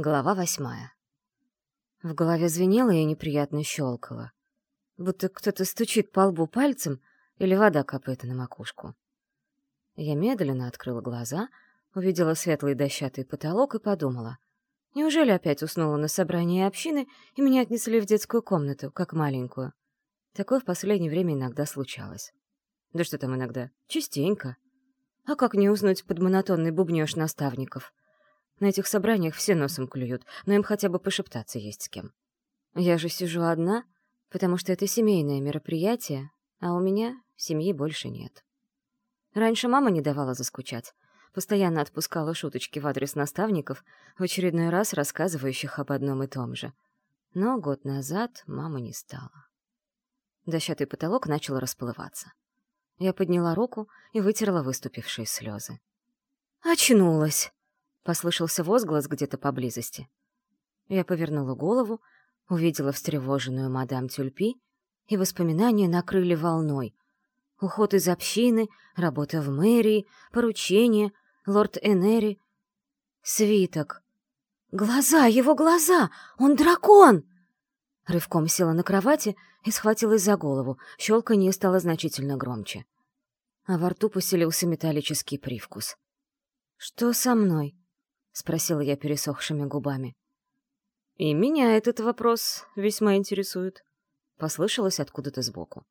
Глава восьмая. В голове звенело и неприятно щелкало. Будто кто-то стучит по лбу пальцем или вода капает на макушку. Я медленно открыла глаза, увидела светлый дощатый потолок и подумала. Неужели опять уснула на собрании общины и меня отнесли в детскую комнату, как маленькую? Такое в последнее время иногда случалось. Да что там иногда? Частенько. А как не уснуть под монотонный бубнёж наставников? На этих собраниях все носом клюют, но им хотя бы пошептаться есть с кем. Я же сижу одна, потому что это семейное мероприятие, а у меня семьи больше нет. Раньше мама не давала заскучать, постоянно отпускала шуточки в адрес наставников, в очередной раз рассказывающих об одном и том же. Но год назад мама не стала. Дощатый потолок начал расплываться. Я подняла руку и вытерла выступившие слезы. «Очнулась!» Послышался возглас где-то поблизости. Я повернула голову, увидела встревоженную мадам Тюльпи, и воспоминания накрыли волной. Уход из общины, работа в мэрии, поручение, лорд Энери. Свиток. «Глаза! Его глаза! Он дракон!» Рывком села на кровати и схватилась за голову, щелканье стало значительно громче. А во рту поселился металлический привкус. «Что со мной?» — спросила я пересохшими губами. «И меня этот вопрос весьма интересует», — послышалось откуда-то сбоку.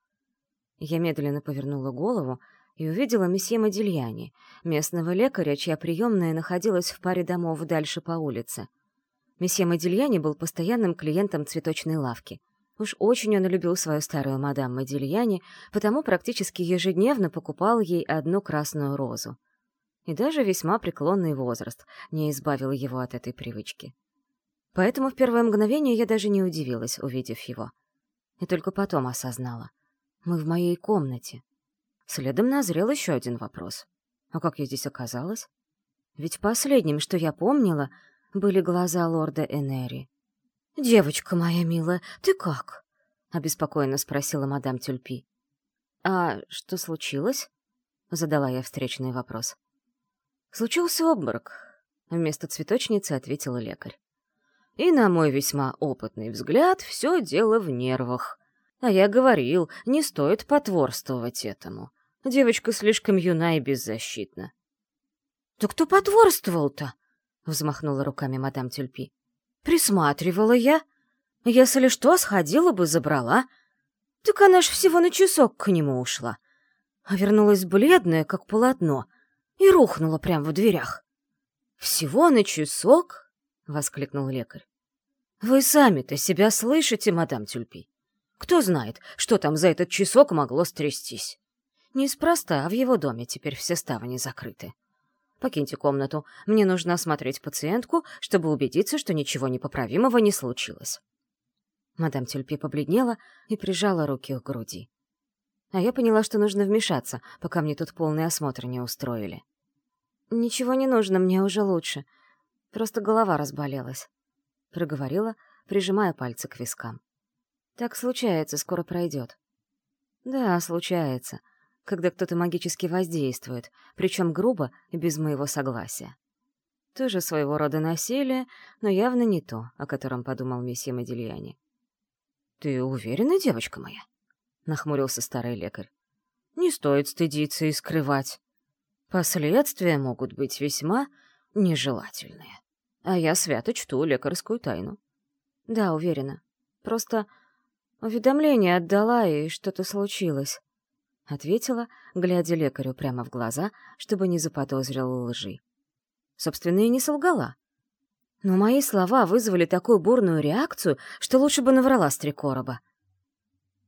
Я медленно повернула голову и увидела месье Модильяни, местного лекаря, чья приемная находилась в паре домов дальше по улице. Месье Модильяни был постоянным клиентом цветочной лавки. Уж очень он любил свою старую мадам Модильяни, потому практически ежедневно покупал ей одну красную розу и даже весьма преклонный возраст не избавил его от этой привычки. Поэтому в первое мгновение я даже не удивилась, увидев его. И только потом осознала. Мы в моей комнате. Следом назрел еще один вопрос. А как я здесь оказалась? Ведь последним, что я помнила, были глаза лорда Энери. «Девочка моя милая, ты как?» — обеспокоенно спросила мадам Тюльпи. «А что случилось?» — задала я встречный вопрос. Случился обморок, вместо цветочницы ответила лекарь. И, на мой весьма опытный взгляд, все дело в нервах. А я говорил, не стоит потворствовать этому. Девочка слишком юна и беззащитна. — Да кто потворствовал-то? — взмахнула руками мадам Тюльпи. — Присматривала я. Если что, сходила бы, забрала. Так она ж всего на часок к нему ушла. А вернулась бледная, как полотно — и рухнула прямо в дверях. «Всего на часок?» — воскликнул лекарь. «Вы сами-то себя слышите, мадам Тюльпи? Кто знает, что там за этот часок могло стрястись? Неспроста, а в его доме теперь все ставни закрыты. Покиньте комнату, мне нужно осмотреть пациентку, чтобы убедиться, что ничего непоправимого не случилось». Мадам Тюльпи побледнела и прижала руки к груди. А я поняла, что нужно вмешаться, пока мне тут полный осмотр не устроили. «Ничего не нужно, мне уже лучше. Просто голова разболелась», — проговорила, прижимая пальцы к вискам. «Так случается, скоро пройдет». «Да, случается, когда кто-то магически воздействует, причем грубо и без моего согласия. Тоже своего рода насилие, но явно не то, о котором подумал месье Модильяни. «Ты уверена, девочка моя?» Нахмурился старый лекарь. Не стоит стыдиться и скрывать. Последствия могут быть весьма нежелательные. А я свято чту лекарскую тайну. Да, уверена. Просто уведомление отдала, и что-то случилось. Ответила, глядя лекарю прямо в глаза, чтобы не заподозрил лжи. Собственно, и не солгала. Но мои слова вызвали такую бурную реакцию, что лучше бы наврала с три короба.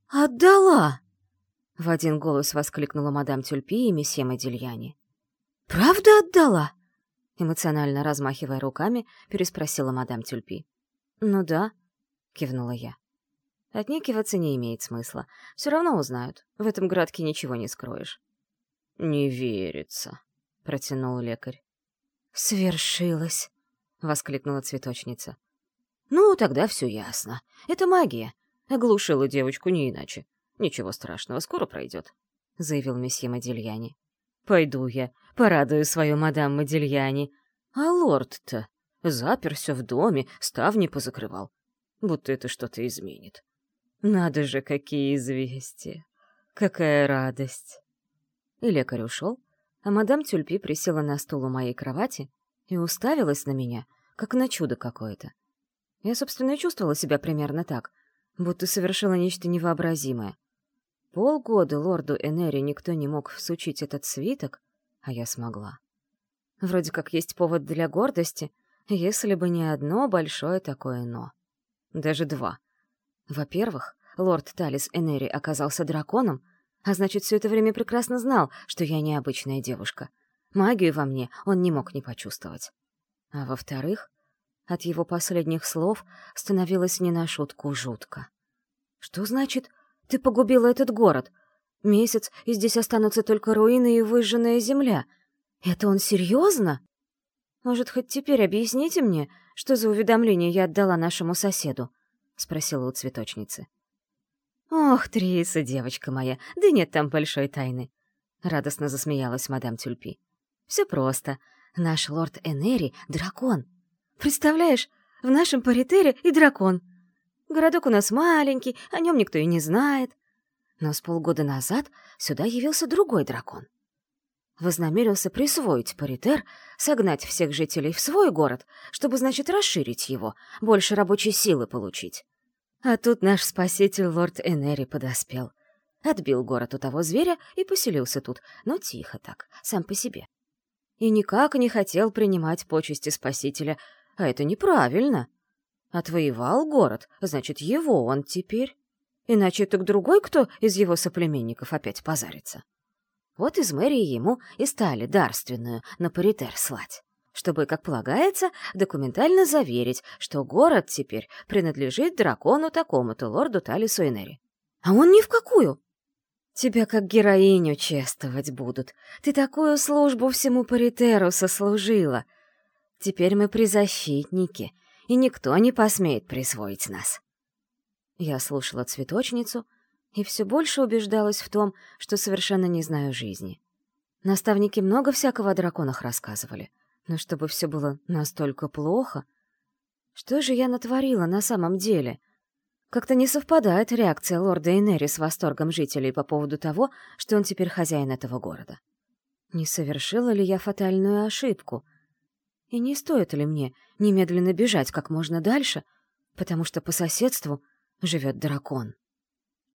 «Отдала!» — в один голос воскликнула мадам Тюльпи и месье Модильяни. «Правда отдала?» — эмоционально размахивая руками, переспросила мадам Тюльпи. «Ну да», — кивнула я. Отнекиваться не имеет смысла. Все равно узнают. В этом градке ничего не скроешь. «Не верится», — протянул лекарь. «Свершилось», — воскликнула цветочница. «Ну, тогда все ясно. Это магия. Оглушила девочку не иначе. Ничего страшного, скоро пройдет», — заявил месье Модильяни. «Пойду я, порадую свою мадам Модильяни. А лорд-то? Заперся в доме, ставни позакрывал. Будто это что-то изменит. Надо же, какие известия! Какая радость! И лекарь ушел, а мадам Тюльпи присела на стул у моей кровати и уставилась на меня, как на чудо какое-то. Я, собственно, чувствовала себя примерно так, будто совершила нечто невообразимое. Полгода лорду Энери никто не мог всучить этот свиток, а я смогла. Вроде как есть повод для гордости, если бы не одно большое такое «но». Даже два. Во-первых, лорд Талис Энери оказался драконом, а значит, все это время прекрасно знал, что я необычная девушка. Магию во мне он не мог не почувствовать. А во-вторых, от его последних слов становилось не на шутку жутко. «Что значит, ты погубила этот город? Месяц, и здесь останутся только руины и выжженная земля. Это он серьезно? Может, хоть теперь объясните мне, что за уведомление я отдала нашему соседу?» — спросила у цветочницы. «Ох, Триса, девочка моя, да нет там большой тайны!» — радостно засмеялась мадам Тюльпи. «Все просто. Наш лорд Энери — дракон. Представляешь, в нашем паритере и дракон. Городок у нас маленький, о нем никто и не знает. Но с полгода назад сюда явился другой дракон. Вознамерился присвоить паритер, согнать всех жителей в свой город, чтобы, значит, расширить его, больше рабочей силы получить. А тут наш спаситель лорд Энери подоспел. Отбил город у того зверя и поселился тут, но тихо так, сам по себе. И никак не хотел принимать почести спасителя, а это неправильно. Отвоевал город, значит, его он теперь. Иначе так другой кто из его соплеменников опять позарится. Вот из мэрии ему и стали дарственную на паритер слать чтобы, как полагается, документально заверить, что город теперь принадлежит дракону такому-то лорду Талису Энери. А он ни в какую. Тебя как героиню чествовать будут. Ты такую службу всему паритеру сослужила. Теперь мы призащитники, и никто не посмеет присвоить нас. Я слушала цветочницу и все больше убеждалась в том, что совершенно не знаю жизни. Наставники много всякого о драконах рассказывали — но чтобы все было настолько плохо... Что же я натворила на самом деле? Как-то не совпадает реакция лорда Энери с восторгом жителей по поводу того, что он теперь хозяин этого города. Не совершила ли я фатальную ошибку? И не стоит ли мне немедленно бежать как можно дальше, потому что по соседству живет дракон?